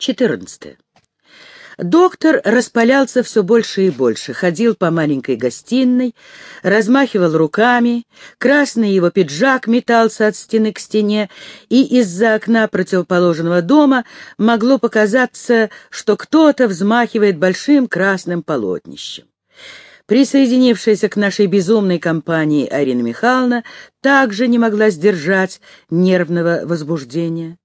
14. Доктор распалялся все больше и больше, ходил по маленькой гостиной, размахивал руками, красный его пиджак метался от стены к стене, и из-за окна противоположного дома могло показаться, что кто-то взмахивает большим красным полотнищем. Присоединившаяся к нашей безумной компании Арина Михайловна также не могла сдержать нервного возбуждения.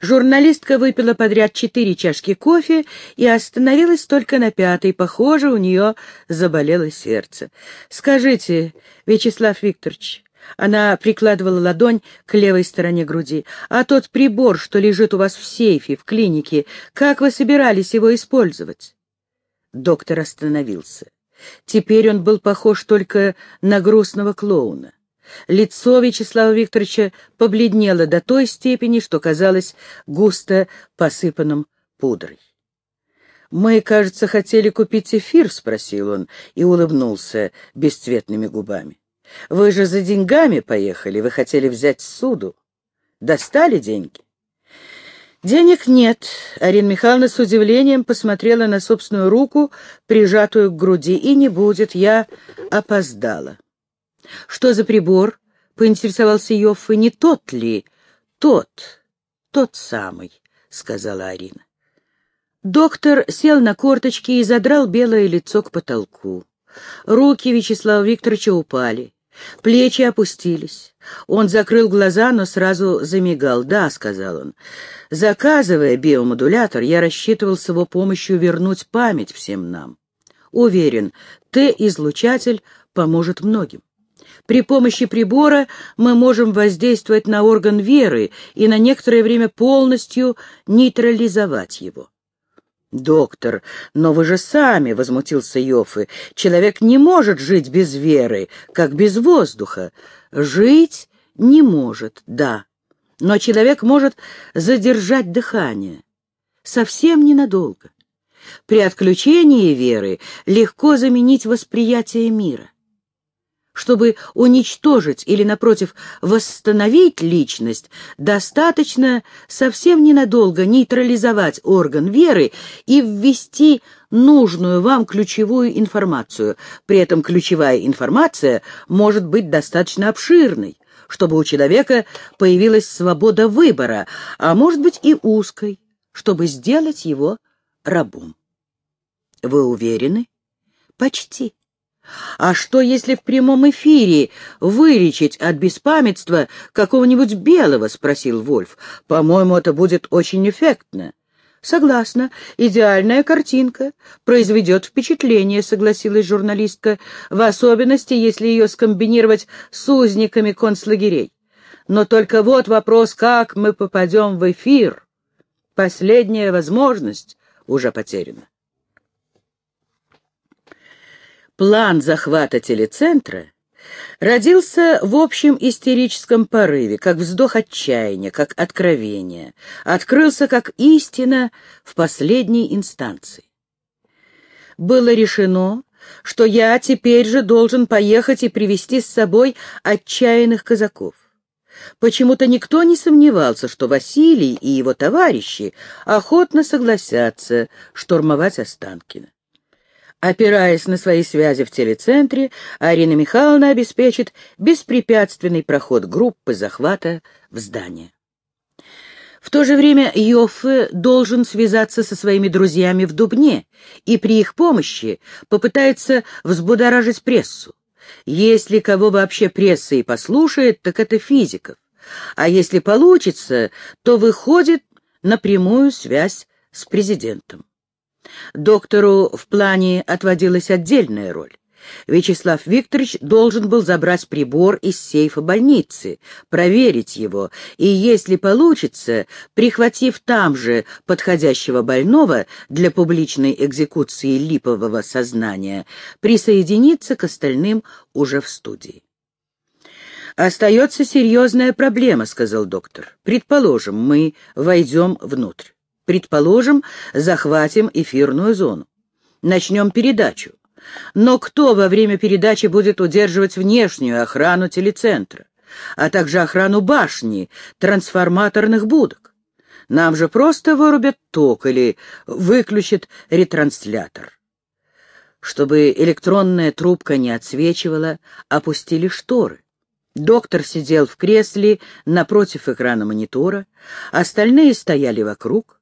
Журналистка выпила подряд четыре чашки кофе и остановилась только на пятой. Похоже, у нее заболело сердце. «Скажите, Вячеслав Викторович...» Она прикладывала ладонь к левой стороне груди. «А тот прибор, что лежит у вас в сейфе, в клинике, как вы собирались его использовать?» Доктор остановился. Теперь он был похож только на грустного клоуна. Лицо Вячеслава Викторовича побледнело до той степени, что казалось густо посыпанным пудрой. «Мы, кажется, хотели купить эфир?» — спросил он и улыбнулся бесцветными губами. «Вы же за деньгами поехали, вы хотели взять суду. Достали деньги?» «Денег нет», — Арина Михайловна с удивлением посмотрела на собственную руку, прижатую к груди, — «и не будет, я опоздала». «Что за прибор?» — поинтересовался Йоффе. «Не тот ли?» «Тот, тот самый», — сказала Арина. Доктор сел на корточки и задрал белое лицо к потолку. Руки Вячеслава Викторовича упали, плечи опустились. Он закрыл глаза, но сразу замигал. «Да», — сказал он, — «заказывая биомодулятор, я рассчитывал с его помощью вернуть память всем нам. Уверен, Т-излучатель поможет многим. При помощи прибора мы можем воздействовать на орган веры и на некоторое время полностью нейтрализовать его. «Доктор, но вы же сами, — возмутился Йоффе, — человек не может жить без веры, как без воздуха. Жить не может, да, но человек может задержать дыхание. Совсем ненадолго. При отключении веры легко заменить восприятие мира. Чтобы уничтожить или, напротив, восстановить личность, достаточно совсем ненадолго нейтрализовать орган веры и ввести нужную вам ключевую информацию. При этом ключевая информация может быть достаточно обширной, чтобы у человека появилась свобода выбора, а может быть и узкой, чтобы сделать его рабом. Вы уверены? Почти. А что, если в прямом эфире вылечить от беспамятства какого-нибудь белого? — спросил Вольф. — По-моему, это будет очень эффектно. — Согласна. Идеальная картинка. Произведет впечатление, — согласилась журналистка, в особенности, если ее скомбинировать с узниками концлагерей. Но только вот вопрос, как мы попадем в эфир. Последняя возможность уже потеряна. План захвата телецентра родился в общем истерическом порыве, как вздох отчаяния, как откровение, открылся как истина в последней инстанции. Было решено, что я теперь же должен поехать и привести с собой отчаянных казаков. Почему-то никто не сомневался, что Василий и его товарищи охотно согласятся штурмовать Останкино. Опираясь на свои связи в телецентре, Арина Михайловна обеспечит беспрепятственный проход группы захвата в здание. В то же время Йоффе должен связаться со своими друзьями в Дубне и при их помощи попытается взбудоражить прессу. Если кого вообще пресса и послушает, так это физиков. А если получится, то выходит на прямую связь с президентом. Доктору в плане отводилась отдельная роль. Вячеслав Викторович должен был забрать прибор из сейфа больницы, проверить его, и, если получится, прихватив там же подходящего больного для публичной экзекуции липового сознания, присоединиться к остальным уже в студии. «Остается серьезная проблема», — сказал доктор. «Предположим, мы войдем внутрь. Предположим, захватим эфирную зону. Начнем передачу. Но кто во время передачи будет удерживать внешнюю охрану телецентра, а также охрану башни, трансформаторных будок? Нам же просто вырубят ток или выключат ретранслятор. Чтобы электронная трубка не отсвечивала, опустили шторы. Доктор сидел в кресле напротив экрана монитора, остальные стояли вокруг.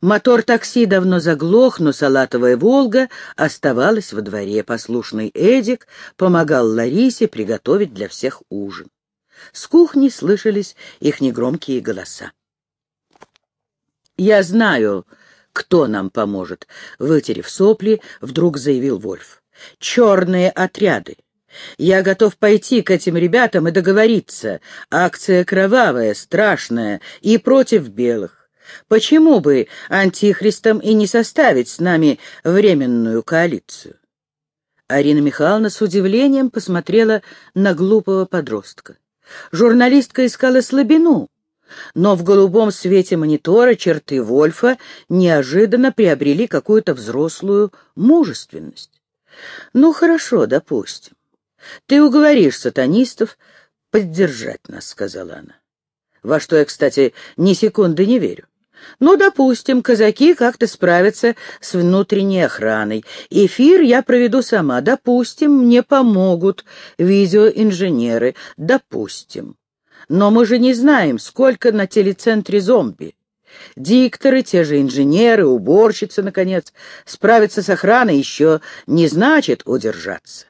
Мотор такси давно заглох, но салатовая «Волга» оставалась во дворе. Послушный Эдик помогал Ларисе приготовить для всех ужин. С кухни слышались их негромкие голоса. «Я знаю, кто нам поможет», — вытерев сопли, вдруг заявил Вольф. «Черные отряды. Я готов пойти к этим ребятам и договориться. Акция кровавая, страшная и против белых. Почему бы антихристам и не составить с нами временную коалицию?» Арина Михайловна с удивлением посмотрела на глупого подростка. Журналистка искала слабину, но в голубом свете монитора черты Вольфа неожиданно приобрели какую-то взрослую мужественность. «Ну, хорошо, допустим. Ты уговоришь сатанистов поддержать нас», — сказала она. «Во что я, кстати, ни секунды не верю. Ну, допустим, казаки как-то справятся с внутренней охраной. Эфир я проведу сама. Допустим, мне помогут видеоинженеры. Допустим. Но мы же не знаем, сколько на телецентре зомби. Дикторы, те же инженеры, уборщицы, наконец, справиться с охраной еще не значит удержаться.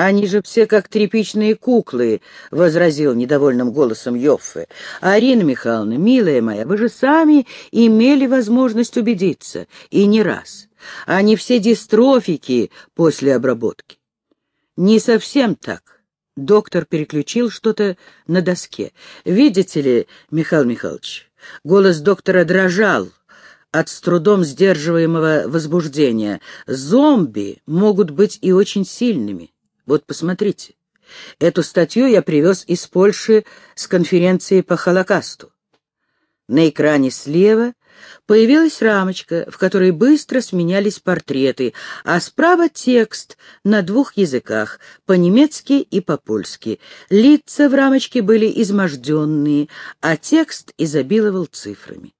«Они же все как тряпичные куклы», — возразил недовольным голосом Йоффе. «Арина Михайловна, милая моя, вы же сами имели возможность убедиться, и не раз. Они все дистрофики после обработки». «Не совсем так», Доктор переключил что-то на доске. «Видите ли, Михаил Михайлович, голос доктора дрожал от с трудом сдерживаемого возбуждения. Зомби могут быть и очень сильными. Вот посмотрите. Эту статью я привез из Польши с конференции по Холокасту. На экране слева Появилась рамочка, в которой быстро сменялись портреты, а справа текст на двух языках, по-немецки и по-польски. Лица в рамочке были изможденные, а текст изобиловал цифрами.